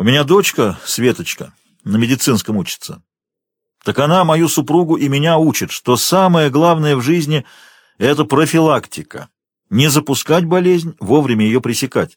У меня дочка, Светочка, на медицинском учится. Так она мою супругу и меня учит, что самое главное в жизни — это профилактика. Не запускать болезнь, вовремя ее пресекать.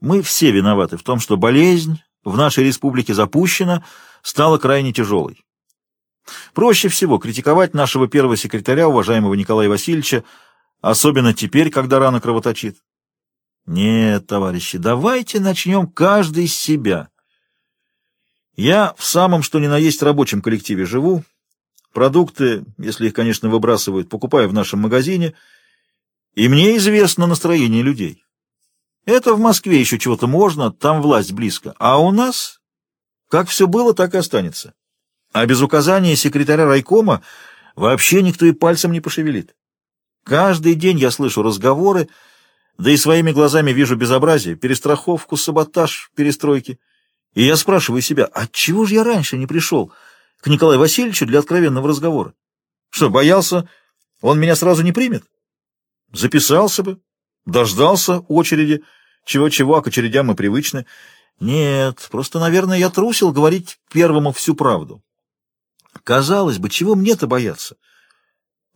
Мы все виноваты в том, что болезнь в нашей республике запущена, стала крайне тяжелой. Проще всего критиковать нашего первого секретаря, уважаемого Николая Васильевича, особенно теперь, когда рана кровоточит. Нет, товарищи, давайте начнем каждый с себя. Я в самом что ни на есть рабочем коллективе живу. Продукты, если их, конечно, выбрасывают, покупаю в нашем магазине, и мне известно настроение людей. Это в Москве еще чего-то можно, там власть близко. А у нас, как все было, так и останется. А без указания секретаря райкома вообще никто и пальцем не пошевелит. Каждый день я слышу разговоры, да и своими глазами вижу безобразие, перестраховку, саботаж, перестройки. И я спрашиваю себя, отчего же я раньше не пришел к Николаю Васильевичу для откровенного разговора? Что, боялся, он меня сразу не примет? Записался бы, дождался очереди, чего-чего, а к очередям мы привычны. Нет, просто, наверное, я трусил говорить первому всю правду. Казалось бы, чего мне-то бояться?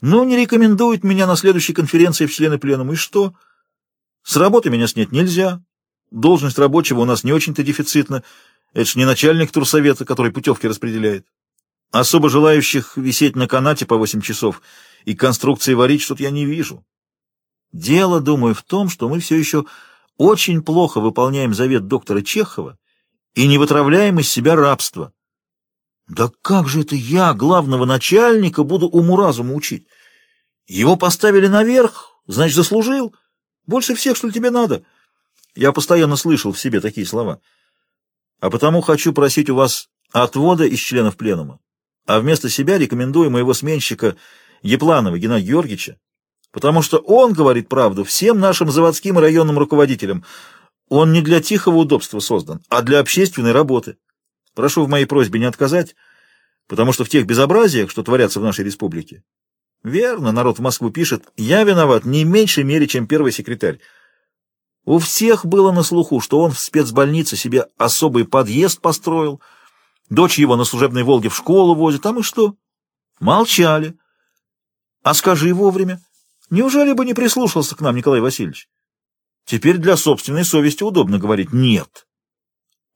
Ну, не рекомендуют меня на следующей конференции в члены пленума, и что? С работы меня снять нельзя. Должность рабочего у нас не очень-то дефицитна. Это ж не начальник турсовета, который путевки распределяет. Особо желающих висеть на канате по восемь часов и конструкции варить что-то я не вижу. Дело, думаю, в том, что мы все еще очень плохо выполняем завет доктора Чехова и не вытравляем из себя рабство. Да как же это я, главного начальника, буду уму-разуму учить? Его поставили наверх, значит, заслужил. Больше всех, что ли, тебе надо? Я постоянно слышал в себе такие слова. А потому хочу просить у вас отвода из членов пленума, а вместо себя рекомендую моего сменщика Епланова Геннадия Георгиевича, потому что он говорит правду всем нашим заводским и районным руководителям. Он не для тихого удобства создан, а для общественной работы. Прошу в моей просьбе не отказать, потому что в тех безобразиях, что творятся в нашей республике, верно, народ в Москву пишет, я виноват не меньшей мере, чем первый секретарь. У всех было на слуху, что он в спецбольнице себе особый подъезд построил, дочь его на служебной «Волге» в школу возит, там и что? Молчали. А скажи вовремя. Неужели бы не прислушался к нам Николай Васильевич? Теперь для собственной совести удобно говорить «нет».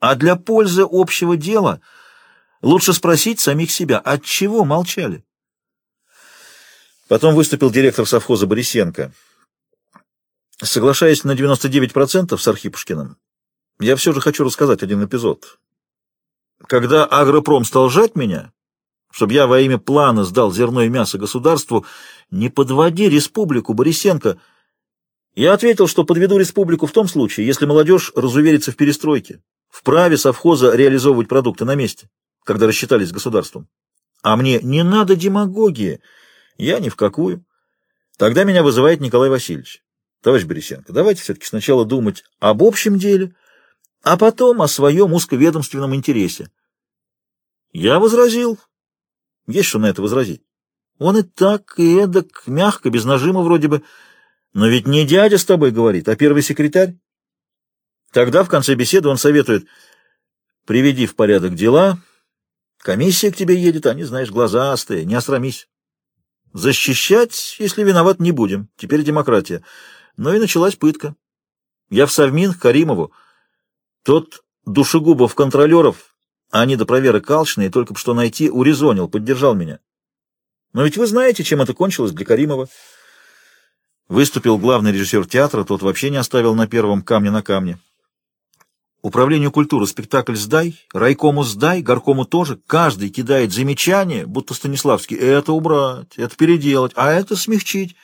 А для пользы общего дела лучше спросить самих себя, от чего молчали. Потом выступил директор совхоза Борисенко. Соглашаясь на 99% с Архипушкиным, я все же хочу рассказать один эпизод. Когда Агропром стал жать меня, чтобы я во имя плана сдал зерно и мясо государству, не подводи республику, Борисенко. Я ответил, что подведу республику в том случае, если молодежь разуверится в перестройке, в праве совхоза реализовывать продукты на месте, когда рассчитались с государством. А мне не надо демагогии, я ни в какую. Тогда меня вызывает Николай Васильевич. Товарищ Борисенко, давайте все-таки сначала думать об общем деле, а потом о своем узковедомственном интересе. Я возразил, есть что на это возразить. Он и так, и эдак, мягко, без нажима вроде бы. Но ведь не дядя с тобой говорит, а первый секретарь. Тогда в конце беседы он советует, приведи в порядок дела, комиссия к тебе едет, они, знаешь, глазастые, не осрамись. Защищать, если виноват, не будем, теперь демократия. Но и началась пытка. Я в Совмин Каримову. Тот душегубов-контролеров а они до проверок алчные, только что найти, урезонил, поддержал меня. Но ведь вы знаете, чем это кончилось для Каримова. Выступил главный режиссер театра, тот вообще не оставил на первом камне на камне. Управлению культуры спектакль «Сдай», райкому «Сдай», горкому тоже. Каждый кидает замечание, будто Станиславский. Это убрать, это переделать, а это смягчить.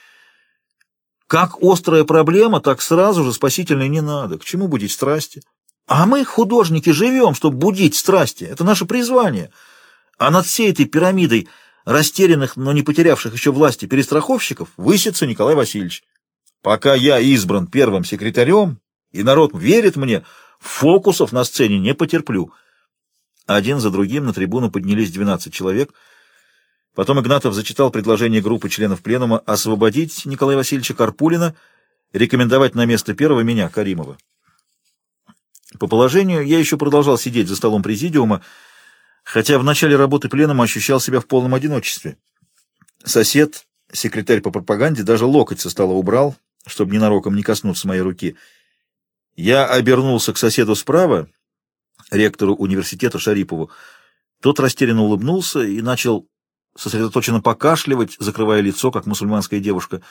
Как острая проблема, так сразу же спасительной не надо. К чему будить страсти? А мы, художники, живем, чтобы будить страсти. Это наше призвание. А над всей этой пирамидой растерянных, но не потерявших еще власти перестраховщиков высится Николай Васильевич. Пока я избран первым секретарем, и народ верит мне, фокусов на сцене не потерплю. Один за другим на трибуну поднялись 12 человек. Потом Игнатов зачитал предложение группы членов пленума освободить Николая Васильевича Карпулина, рекомендовать на место первого меня, Каримова. По положению я еще продолжал сидеть за столом президиума, хотя в начале работы пленума ощущал себя в полном одиночестве. Сосед, секретарь по пропаганде, даже локоть со стола убрал, чтобы ненароком не коснуться моей руки. Я обернулся к соседу справа, ректору университета Шарипову. Тот растерянно улыбнулся и начал сосредоточенно покашливать, закрывая лицо, как мусульманская девушка.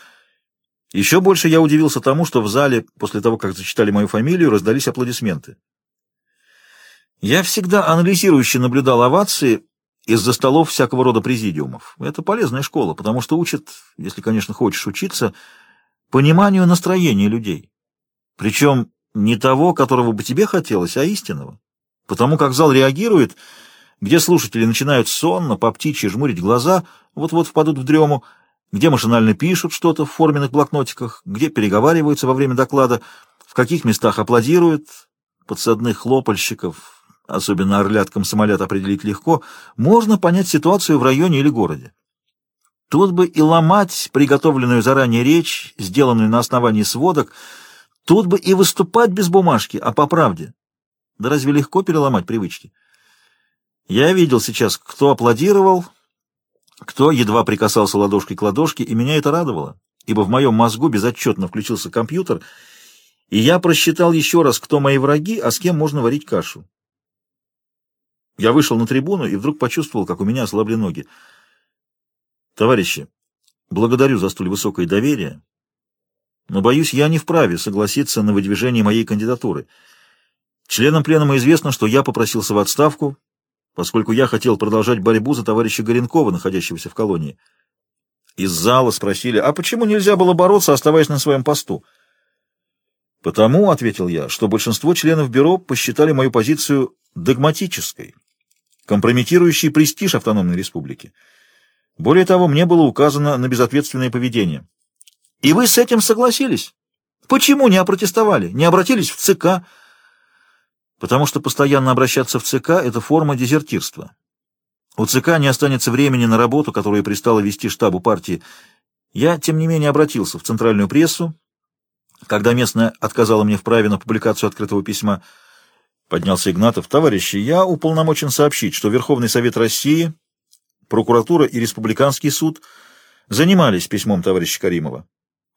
Еще больше я удивился тому, что в зале, после того, как зачитали мою фамилию, раздались аплодисменты. Я всегда анализирующе наблюдал овации из-за столов всякого рода президиумов. Это полезная школа, потому что учат, если, конечно, хочешь учиться, пониманию настроения людей. Причем не того, которого бы тебе хотелось, а истинного. Потому как зал реагирует, где слушатели начинают сонно, по птичьи жмурить глаза, вот-вот впадут в дрему, где машинально пишут что-то в форменных блокнотиках, где переговариваются во время доклада, в каких местах аплодируют, подсадных хлопальщиков, особенно орляткам самолет определить легко, можно понять ситуацию в районе или городе. Тут бы и ломать приготовленную заранее речь, сделанную на основании сводок, тут бы и выступать без бумажки, а по правде. Да разве легко переломать привычки? Я видел сейчас, кто аплодировал, кто едва прикасался ладошкой к ладошке, и меня это радовало, ибо в моем мозгу безотчетно включился компьютер, и я просчитал еще раз, кто мои враги, а с кем можно варить кашу. Я вышел на трибуну и вдруг почувствовал, как у меня ослабли ноги. Товарищи, благодарю за столь высокое доверие, но, боюсь, я не вправе согласиться на выдвижение моей кандидатуры. Членам пленума известно, что я попросился в отставку, поскольку я хотел продолжать борьбу за товарища Горенкова, находящегося в колонии. Из зала спросили, а почему нельзя было бороться, оставаясь на своем посту? «Потому», — ответил я, — «что большинство членов бюро посчитали мою позицию догматической, компрометирующей престиж автономной республики. Более того, мне было указано на безответственное поведение. И вы с этим согласились? Почему не опротестовали, не обратились в ЦК? Потому что постоянно обращаться в ЦК — это форма дезертирства. У ЦК не останется времени на работу, которую пристало вести штабу партии. Я, тем не менее, обратился в центральную прессу, когда местная отказала мне в праве на публикацию открытого письма. Поднялся Игнатов. «Товарищи, я уполномочен сообщить, что Верховный Совет России прокуратура и Республиканский суд занимались письмом товарища Каримова.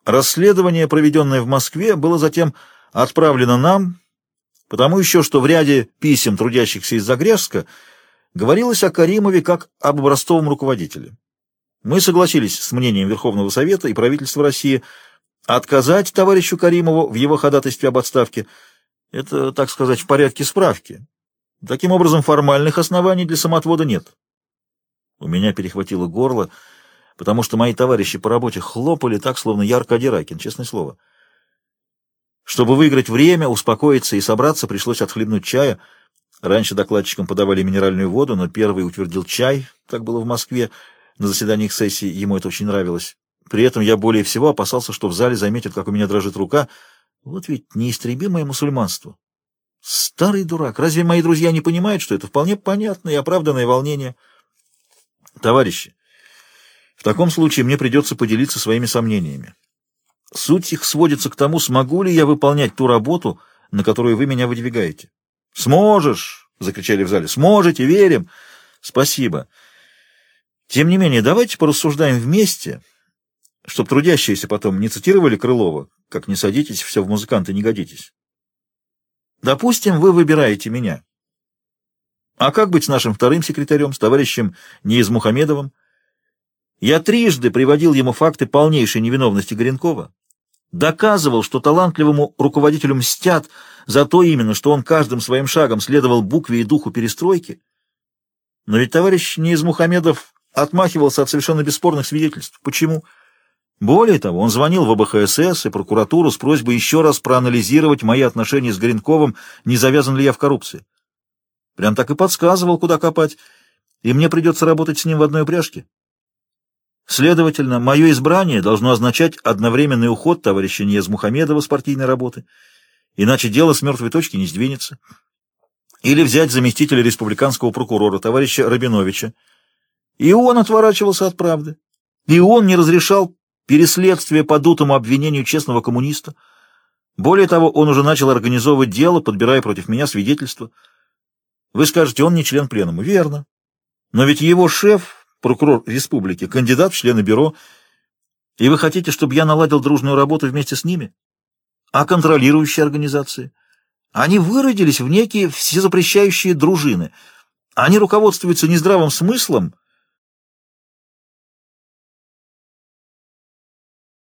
Расследование, проведенное в Москве, было затем отправлено нам, потому еще что в ряде писем трудящихся из Загрежска говорилось о Каримове как об образцовом руководителе. Мы согласились с мнением Верховного Совета и правительства России отказать товарищу Каримову в его ходатайстве об отставке. Это, так сказать, в порядке справки. Таким образом, формальных оснований для самоотвода нет. У меня перехватило горло, потому что мои товарищи по работе хлопали так, словно я Аркадий честное слово. Чтобы выиграть время, успокоиться и собраться, пришлось отхлебнуть чая. Раньше докладчикам подавали минеральную воду, но первый утвердил чай, так было в Москве. На заседаниях сессии ему это очень нравилось. При этом я более всего опасался, что в зале заметят, как у меня дрожит рука. Вот ведь неистребимое мусульманство. Старый дурак. Разве мои друзья не понимают, что это вполне понятное и оправданное волнение? Товарищи, в таком случае мне придется поделиться своими сомнениями. Суть их сводится к тому, смогу ли я выполнять ту работу, на которую вы меня выдвигаете. «Сможешь!» — закричали в зале. «Сможете! Верим!» «Спасибо!» Тем не менее, давайте порассуждаем вместе, чтобы трудящиеся потом не цитировали Крылова, как «не садитесь, все в музыканты не годитесь». Допустим, вы выбираете меня. А как быть с нашим вторым секретарем, с товарищем Неизмухамедовым? Я трижды приводил ему факты полнейшей невиновности Горенкова, доказывал, что талантливому руководителю мстят за то именно, что он каждым своим шагом следовал букве и духу перестройки. Но ведь товарищ Неизмухамедов отмахивался от совершенно бесспорных свидетельств. Почему? Более того, он звонил в ОБХСС и прокуратуру с просьбой еще раз проанализировать мои отношения с Горенковым, не завязан ли я в коррупции. Прям так и подсказывал, куда копать, и мне придется работать с ним в одной упряжке. Следовательно, мое избрание должно означать одновременный уход товарища Ниез Мухамедова с партийной работы, иначе дело с мертвой точки не сдвинется. Или взять заместителя республиканского прокурора, товарища Рабиновича. И он отворачивался от правды. И он не разрешал переследствие по дутому обвинению честного коммуниста. Более того, он уже начал организовывать дело, подбирая против меня свидетельства. Вы скажете, он не член пленума. Верно. Но ведь его шеф, прокурор республики, кандидат в члены бюро, и вы хотите, чтобы я наладил дружную работу вместе с ними? А контролирующие организации? Они выродились в некие всезапрещающие дружины. Они руководствуются не здравым смыслом,